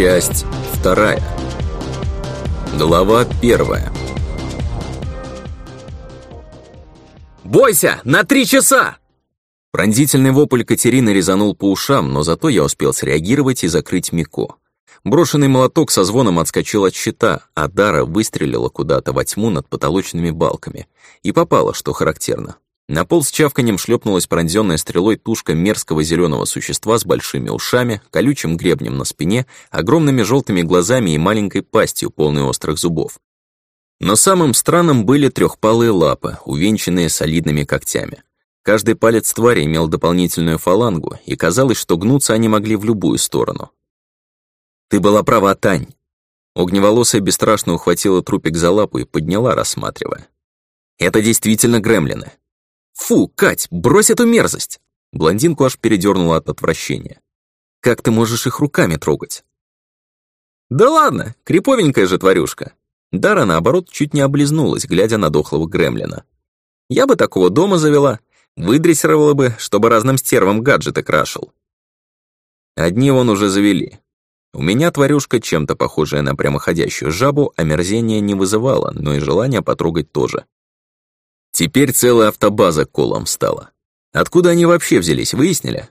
Часть вторая. Глава первая. «Бойся! На три часа!» Пронзительный вопль Катерины резанул по ушам, но зато я успел среагировать и закрыть Мико. Брошенный молоток со звоном отскочил от щита, а Дара выстрелила куда-то во тьму над потолочными балками. И попала, что характерно. На пол с чавканием шлепнулась пронзенная стрелой тушка мерзкого зеленого существа с большими ушами, колючим гребнем на спине, огромными желтыми глазами и маленькой пастью, полной острых зубов. Но самым странным были трехпалые лапы, увенчанные солидными когтями. Каждый палец твари имел дополнительную фалангу, и казалось, что гнуться они могли в любую сторону. «Ты была права, Тань!» Огневолосая бесстрашно ухватила трупик за лапу и подняла, рассматривая. «Это действительно гремлины. «Фу, Кать, брось эту мерзость!» Блондинку аж передернула от отвращения. «Как ты можешь их руками трогать?» «Да ладно, криповенькая же тварюшка!» Дара, наоборот, чуть не облизнулась, глядя на дохлого гремлина. «Я бы такого дома завела, выдрессировала бы, чтобы разным стервам гаджеты крашил». Одни вон уже завели. У меня тварюшка, чем-то похожая на прямоходящую жабу, омерзения не вызывала, но и желания потрогать тоже. Теперь целая автобаза колом стала. Откуда они вообще взялись, выяснили?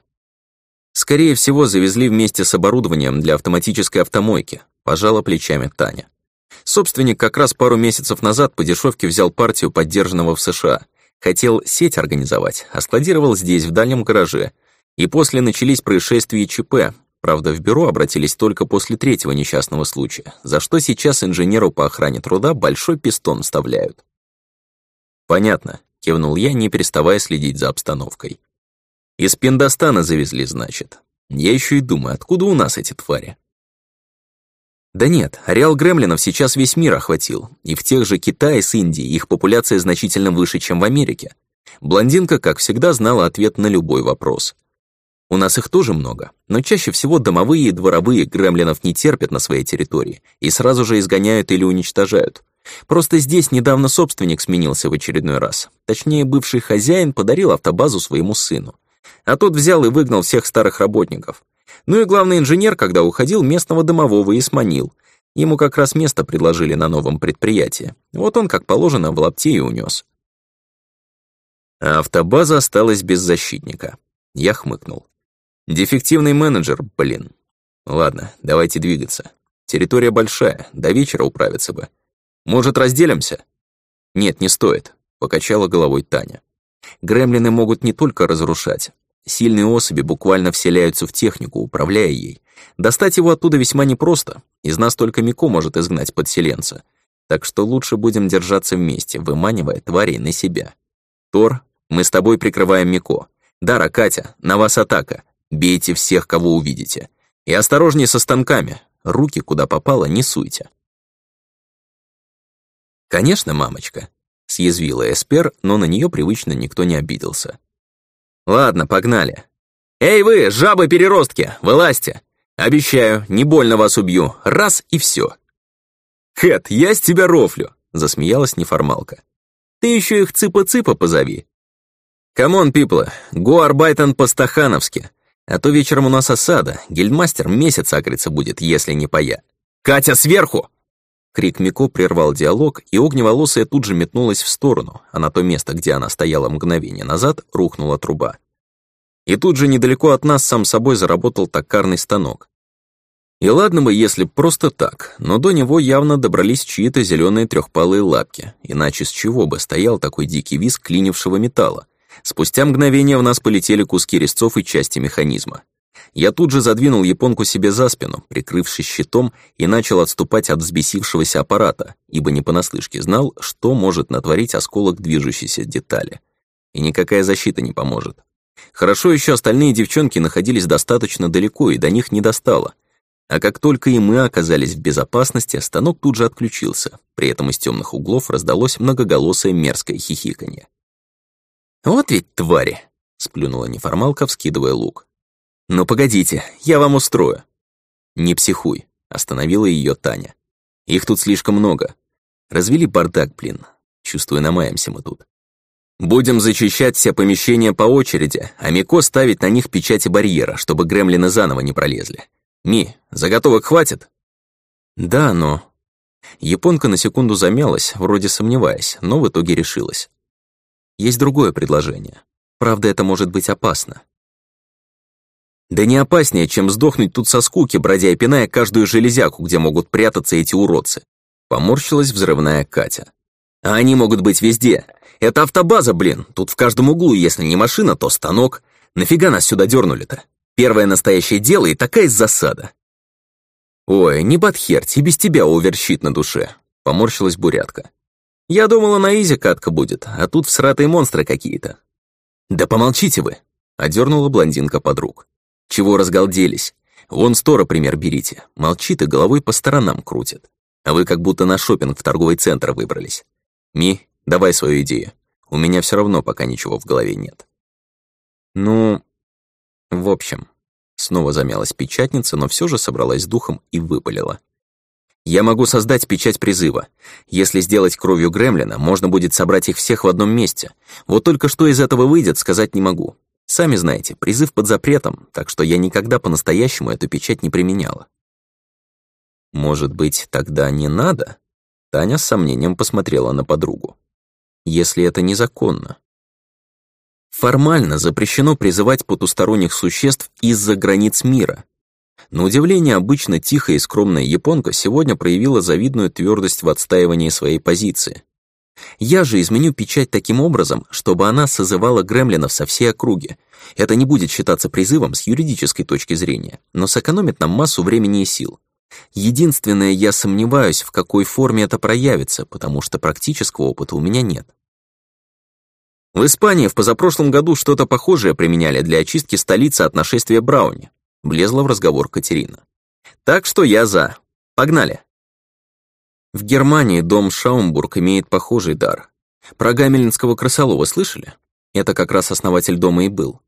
Скорее всего, завезли вместе с оборудованием для автоматической автомойки, пожала плечами Таня. Собственник как раз пару месяцев назад по дешевке взял партию поддержанного в США. Хотел сеть организовать, а складировал здесь, в дальнем гараже. И после начались происшествия ЧП. Правда, в бюро обратились только после третьего несчастного случая, за что сейчас инженеру по охране труда большой пистон вставляют. «Понятно», — кивнул я, не переставая следить за обстановкой. «Из Пиндостана завезли, значит. Я еще и думаю, откуда у нас эти твари?» Да нет, ареал гремлинов сейчас весь мир охватил, и в тех же Китае с Индией их популяция значительно выше, чем в Америке. Блондинка, как всегда, знала ответ на любой вопрос. У нас их тоже много, но чаще всего домовые и дворовые гремлинов не терпят на своей территории и сразу же изгоняют или уничтожают. Просто здесь недавно собственник сменился в очередной раз. Точнее, бывший хозяин подарил автобазу своему сыну. А тот взял и выгнал всех старых работников. Ну и главный инженер, когда уходил, местного домового и сманил. Ему как раз место предложили на новом предприятии. Вот он, как положено, в лапте и унес. А автобаза осталась без защитника. Я хмыкнул. Дефективный менеджер, блин. Ладно, давайте двигаться. Территория большая, до вечера управиться бы. Может, разделимся?» «Нет, не стоит», — покачала головой Таня. «Гремлины могут не только разрушать. Сильные особи буквально вселяются в технику, управляя ей. Достать его оттуда весьма непросто. Из нас только Мико может изгнать подселенца. Так что лучше будем держаться вместе, выманивая тварей на себя. Тор, мы с тобой прикрываем Мико. Дара, Катя, на вас атака. Бейте всех, кого увидите. И осторожней со станками. Руки, куда попало, не суйте. «Конечно, мамочка», — съязвила Эспер, но на нее привычно никто не обиделся. «Ладно, погнали. Эй вы, жабы-переростки, вылазьте! Обещаю, не больно вас убью, раз и все. «Кэт, я с тебя рофлю», — засмеялась неформалка. «Ты еще их цыпа-цыпа позови». «Come on, people, go arbeiten по-стахановски, а то вечером у нас осада, гильдмастер месяц агриться будет, если не поя». «Катя, сверху!» Крик Мико прервал диалог, и огневолосая тут же метнулась в сторону, а на то место, где она стояла мгновение назад, рухнула труба. И тут же недалеко от нас сам собой заработал токарный станок. И ладно бы, если просто так, но до него явно добрались чьи-то зеленые трехпалые лапки, иначе с чего бы стоял такой дикий визг клинившего металла. Спустя мгновение в нас полетели куски резцов и части механизма. Я тут же задвинул японку себе за спину, прикрывшись щитом, и начал отступать от взбесившегося аппарата, ибо не понаслышке знал, что может натворить осколок движущейся детали. И никакая защита не поможет. Хорошо еще остальные девчонки находились достаточно далеко, и до них не достало. А как только и мы оказались в безопасности, станок тут же отключился. При этом из темных углов раздалось многоголосое мерзкое хихиканье. «Вот ведь твари!» — сплюнула неформалка, вскидывая лук. «Ну погодите, я вам устрою». «Не психуй», — остановила ее Таня. «Их тут слишком много. Развели бардак, блин. Чувствую, намаемся мы тут. Будем зачищать все помещения по очереди, а Мико ставить на них печати барьера, чтобы гремлины заново не пролезли. Ми, заготовок хватит?» «Да, но...» Японка на секунду замялась, вроде сомневаясь, но в итоге решилась. «Есть другое предложение. Правда, это может быть опасно». «Да не опаснее, чем сдохнуть тут со скуки, бродя и пиная каждую железяку, где могут прятаться эти уродцы», поморщилась взрывная Катя. «А они могут быть везде. Это автобаза, блин. Тут в каждом углу, если не машина, то станок. Нафига нас сюда дернули-то? Первое настоящее дело и такая засада. «Ой, не подхерть, и без тебя уверщит на душе», — поморщилась бурятка. «Я думала, на изи катка будет, а тут всратые монстры какие-то». «Да помолчите вы», — одернула блондинка подруг. «Чего разгалделись? Вон Стора пример берите. Молчит и головой по сторонам крутит. А вы как будто на шопинг в торговый центр выбрались. Ми, давай свою идею. У меня все равно пока ничего в голове нет». «Ну, в общем...» Снова замялась печатница, но все же собралась с духом и выпалила. «Я могу создать печать призыва. Если сделать кровью гремлина, можно будет собрать их всех в одном месте. Вот только что из этого выйдет, сказать не могу. Сами знаете, призыв под запретом, так что я никогда по-настоящему эту печать не применяла». «Может быть, тогда не надо?» Таня с сомнением посмотрела на подругу. «Если это незаконно». Формально запрещено призывать потусторонних существ из-за границ мира. На удивление, обычно тихая и скромная японка сегодня проявила завидную твердость в отстаивании своей позиции. Я же изменю печать таким образом, чтобы она созывала гремлинов со всей округи. Это не будет считаться призывом с юридической точки зрения, но сэкономит нам массу времени и сил. Единственное, я сомневаюсь, в какой форме это проявится, потому что практического опыта у меня нет. В Испании в позапрошлом году что-то похожее применяли для очистки столицы от нашествия Брауни. Влезла в разговор Катерина. Так что я за. Погнали. В Германии дом Шаумбург имеет похожий дар. Про Гамелинского крысолова слышали? Это как раз основатель дома и был.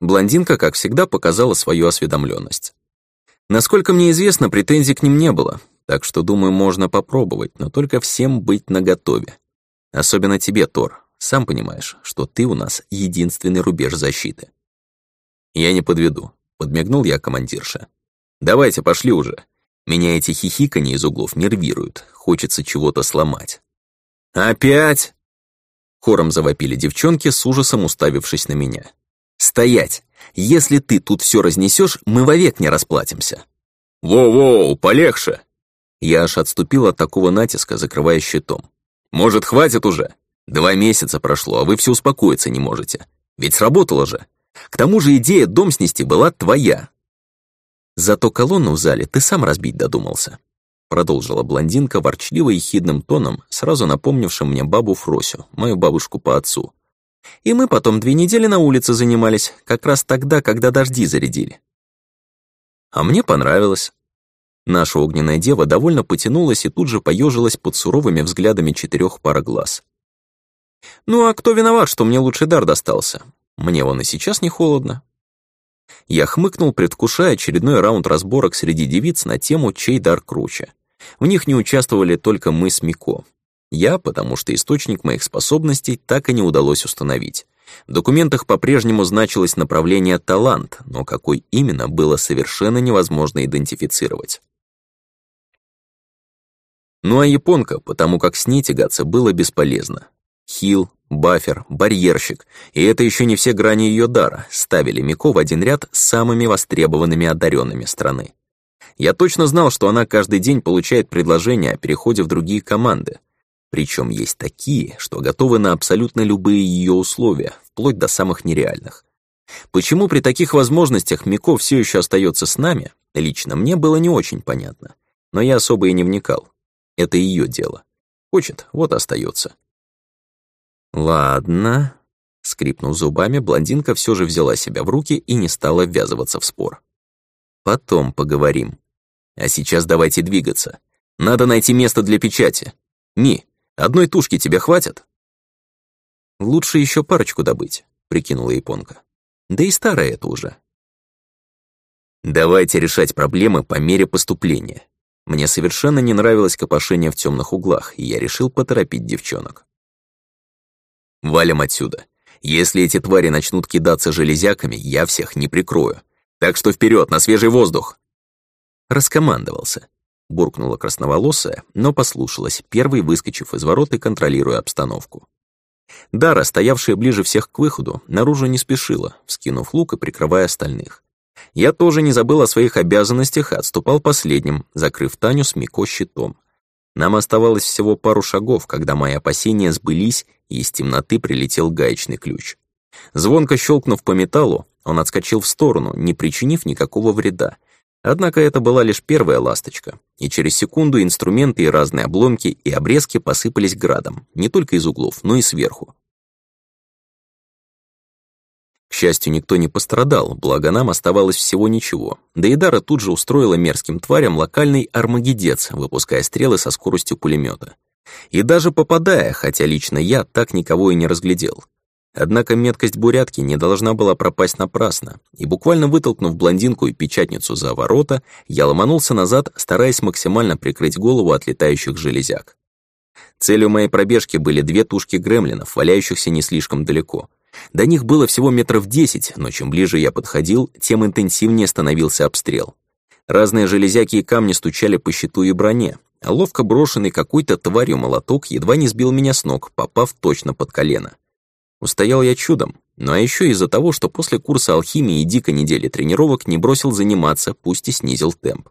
Блондинка, как всегда, показала свою осведомленность. Насколько мне известно, претензий к ним не было, так что, думаю, можно попробовать, но только всем быть наготове. Особенно тебе, Тор, сам понимаешь, что ты у нас единственный рубеж защиты. Я не подведу, подмигнул я командирша. Давайте, пошли уже. Меня эти хихиканье из углов нервируют, хочется чего-то сломать. Опять? Хором завопили девчонки, с ужасом уставившись на меня. «Стоять! Если ты тут все разнесешь, мы вовек не расплатимся!» «Воу-воу, полегче!» Я аж отступил от такого натиска, закрывая щитом. «Может, хватит уже?» Два месяца прошло, а вы все успокоиться не можете. Ведь сработало же. К тому же идея дом снести была твоя. Зато колонну в зале ты сам разбить додумался. Продолжила блондинка ворчливо и хидным тоном, сразу напомнившим мне бабу Фросю, мою бабушку по отцу. И мы потом две недели на улице занимались, как раз тогда, когда дожди зарядили. А мне понравилось. Наша огненная дева довольно потянулась и тут же поежилась под суровыми взглядами четырех пар глаз. Ну а кто виноват, что мне лучший дар достался? Мне он и сейчас не холодно. Я хмыкнул, предвкушая очередной раунд разборок среди девиц на тему, чей дар круче. В них не участвовали только мы с Мико. Я, потому что источник моих способностей так и не удалось установить. В документах по-прежнему значилось направление «талант», но какой именно, было совершенно невозможно идентифицировать. Ну а японка, потому как с ней тягаться было бесполезно. Хил, бафер, барьерщик, и это еще не все грани ее дара, ставили Мико в один ряд с самыми востребованными одаренными страны. Я точно знал, что она каждый день получает предложения о переходе в другие команды. Причем есть такие, что готовы на абсолютно любые ее условия, вплоть до самых нереальных. Почему при таких возможностях Мико все еще остается с нами, лично мне было не очень понятно. Но я особо и не вникал. Это ее дело. Хочет, вот остается. «Ладно», — скрипнув зубами, блондинка все же взяла себя в руки и не стала ввязываться в спор. «Потом поговорим. А сейчас давайте двигаться. Надо найти место для печати. Ми, одной тушки тебе хватит?» «Лучше еще парочку добыть», — прикинула японка. «Да и старая это уже». «Давайте решать проблемы по мере поступления», мне совершенно не нравилось копошение в темных углах, и я решил поторопить девчонок. Валим отсюда. Если эти твари начнут кидаться железяками, я всех не прикрою. Так что вперед, на свежий воздух!» Раскомандовался. Буркнула красноволосая, но послушалась, первой выскочив из ворот и контролируя обстановку. Дара, стоявшая ближе всех к выходу, наружу не спешила, вскинув лук и прикрывая остальных. Я тоже не забыл о своих обязанностях и отступал последним, закрыв Таню с Мико щитом. Нам оставалось всего пару шагов, когда мои опасения сбылись, и из темноты прилетел гаечный ключ. Звонко щелкнув по металлу, он отскочил в сторону, не причинив никакого вреда. Однако это была лишь первая ласточка, и через секунду инструменты и разные обломки и обрезки посыпались градом, не только из углов, но и сверху. К счастью, никто не пострадал, благо нам оставалось всего ничего. Да тут же устроила мерзким тварям локальный армагедец, выпуская стрелы со скоростью пулемета. И даже попадая, хотя лично я так никого и не разглядел. Однако меткость бурятки не должна была пропасть напрасно, и буквально вытолкнув блондинку и печатницу за ворота, я ломанулся назад, стараясь максимально прикрыть голову от летающих железяк. Целью моей пробежки были две тушки гремлинов, валяющихся не слишком далеко — до них было всего метров десять, но чем ближе я подходил, тем интенсивнее становился обстрел. Разные железяки и камни стучали по щиту и броне, а ловко брошенный какой-то тварью молоток едва не сбил меня с ног, попав точно под колено. Устоял я чудом, но еще из-за того, что после курса алхимии и дикой недели тренировок не бросил заниматься, пусть и снизил темп.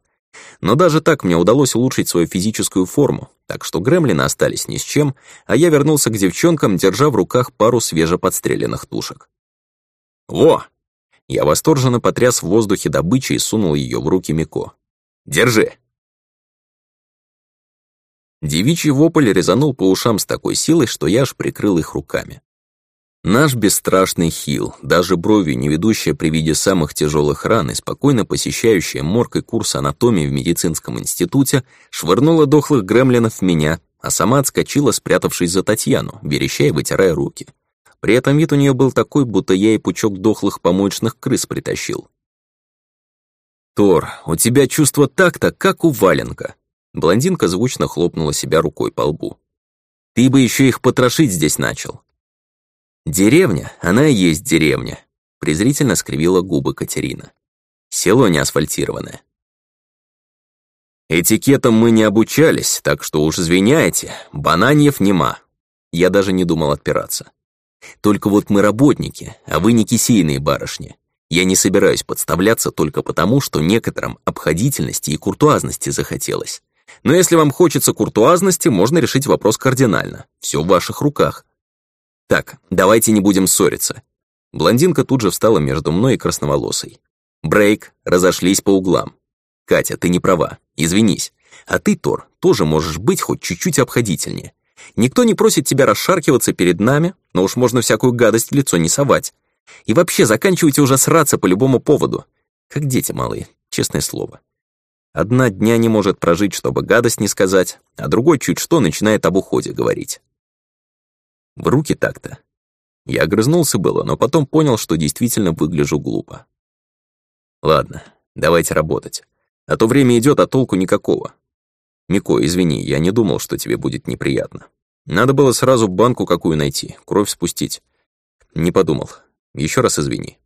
Но даже так мне удалось улучшить свою физическую форму, так что гремлины остались ни с чем, а я вернулся к девчонкам, держа в руках пару свежеподстреленных тушек. «Во!» Я восторженно потряс в воздухе добычи и сунул ее в руки Мико. «Держи!» Девичий вопль резанул по ушам с такой силой, что я аж прикрыл их руками. Наш бесстрашный Хил, даже бровью не ведущая при виде самых тяжелых ран и спокойно посещающая морг и курс анатомии в медицинском институте, швырнула дохлых гремлинов в меня, а сама отскочила, спрятавшись за Татьяну, вереща и вытирая руки. При этом вид у нее был такой, будто я и пучок дохлых помоечных крыс притащил. «Тор, у тебя чувство так-то, как у валенка!» Блондинка звучно хлопнула себя рукой по лбу. «Ты бы еще их потрошить здесь начал. «Деревня, она и есть деревня», — презрительно скривила губы Катерина. «Село не асфальтированное». «Этикетом мы не обучались, так что уж извиняйте, бананьев нема». Я даже не думал отпираться. «Только вот мы работники, а вы не кисейные барышни. Я не собираюсь подставляться только потому, что некоторым обходительности и куртуазности захотелось. Но если вам хочется куртуазности, можно решить вопрос кардинально. Все в ваших руках. «Так, давайте не будем ссориться». Блондинка тут же встала между мной и красноволосой. «Брейк, разошлись по углам. Катя, ты не права, извинись. А ты, Тор, тоже можешь быть хоть чуть-чуть обходительнее. Никто не просит тебя расшаркиваться перед нами, но уж можно всякую гадость в лицо не совать. И вообще, заканчивайте уже сраться по любому поводу. Как дети малые, честное слово. Одна дня не может прожить, чтобы гадость не сказать, а другой чуть что начинает об уходе говорить. В руки так-то. Я огрызнулся было, но потом понял, что действительно выгляжу глупо. Ладно, давайте работать. А то время идет, а толку никакого. Мико, извини, я не думал, что тебе будет неприятно. Надо было сразу банку какую найти, кровь спустить. Не подумал. Еще раз извини.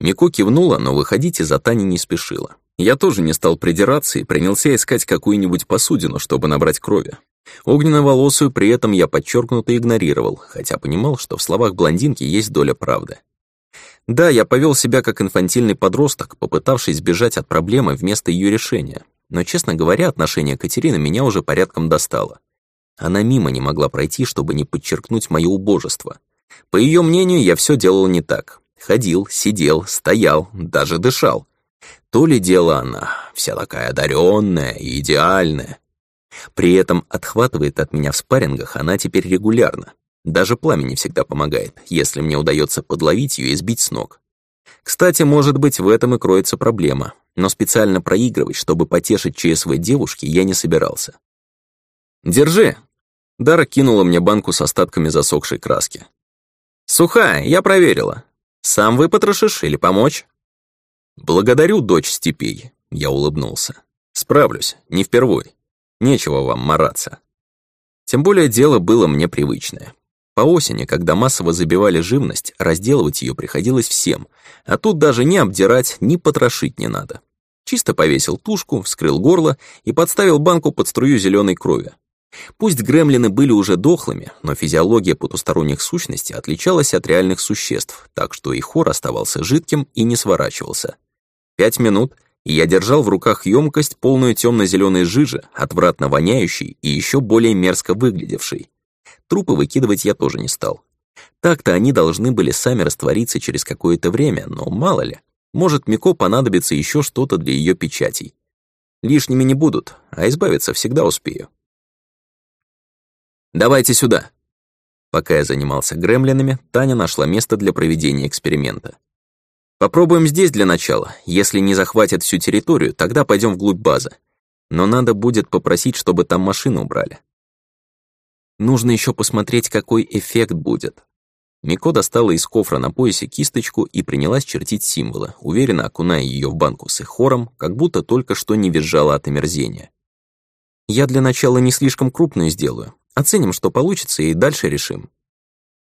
Мико кивнула, но выходить из Атани не спешила. Я тоже не стал придираться и принялся искать какую-нибудь посудину, чтобы набрать крови. Огненно-волосую при этом я подчеркнуто игнорировал, хотя понимал, что в словах блондинки есть доля правды. Да, я повел себя как инфантильный подросток, попытавшись сбежать от проблемы вместо ее решения. Но, честно говоря, отношение Катерины меня уже порядком достало. Она мимо не могла пройти, чтобы не подчеркнуть мое убожество. По ее мнению, я все делал не так. Ходил, сидел, стоял, даже дышал. То ли дело она, вся такая одаренная и идеальная. При этом отхватывает от меня в спаррингах она теперь регулярно. Даже пламя не всегда помогает, если мне удается подловить ее и сбить с ног. Кстати, может быть, в этом и кроется проблема, но специально проигрывать, чтобы потешить ЧСВ девушки, я не собирался. «Держи!» Дара кинула мне банку с остатками засохшей краски. «Сухая, я проверила. Сам выпотрошишь или помочь?» «Благодарю, дочь степей», — я улыбнулся. «Справлюсь, не впервой». Нечего вам мараться. Тем более дело было мне привычное. По осени, когда массово забивали живность, разделывать ее приходилось всем, а тут даже ни обдирать, ни потрошить не надо. Чисто повесил тушку, вскрыл горло и подставил банку под струю зеленой крови. Пусть гремлины были уже дохлыми, но физиология потусторонних сущностей отличалась от реальных существ, так что и хор оставался жидким и не сворачивался. Пять минут, я держал в руках емкость, полную темно-зеленой жижи, отвратно воняющей и еще более мерзко выглядевшей. Трупы выкидывать я тоже не стал. Так-то они должны были сами раствориться через какое-то время, но мало ли. Может, Мико понадобится еще что-то для ее печатей. Лишними не будут, а избавиться всегда успею. «Давайте сюда!» Пока я занимался гремлинами, Таня нашла место для проведения эксперимента. «Попробуем здесь для начала. Если не захватят всю территорию, тогда пойдем вглубь базы. Но надо будет попросить, чтобы там машину убрали. Нужно еще посмотреть, какой эффект будет. Мико достала из кофра на поясе кисточку и принялась чертить символы, уверенно окуная ее в банку с эхором, как будто только что не визжала от омерзения. «Я для начала не слишком крупную сделаю. Оценим, что получится, и дальше решим».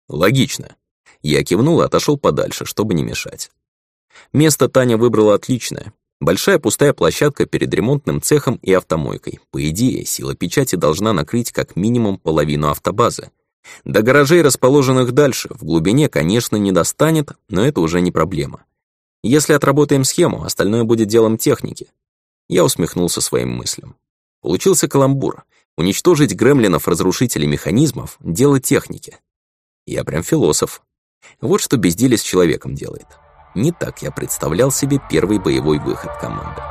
«Логично». Я кивнул и отошел подальше, чтобы не мешать. Место Таня выбрала отличное. Большая пустая площадка перед ремонтным цехом и автомойкой. По идее, сила печати должна накрыть как минимум половину автобазы, до гаражей, расположенных дальше, в глубине, конечно, не достанет, но это уже не проблема. Если отработаем схему, остальное будет делом техники. Я усмехнулся своим мыслям. Получился каламбур. Уничтожить гремлинов-разрушителей механизмов — дело техники. Я прям философ. Вот что безделие с человеком делает. Не так я представлял себе первый боевой выход команды.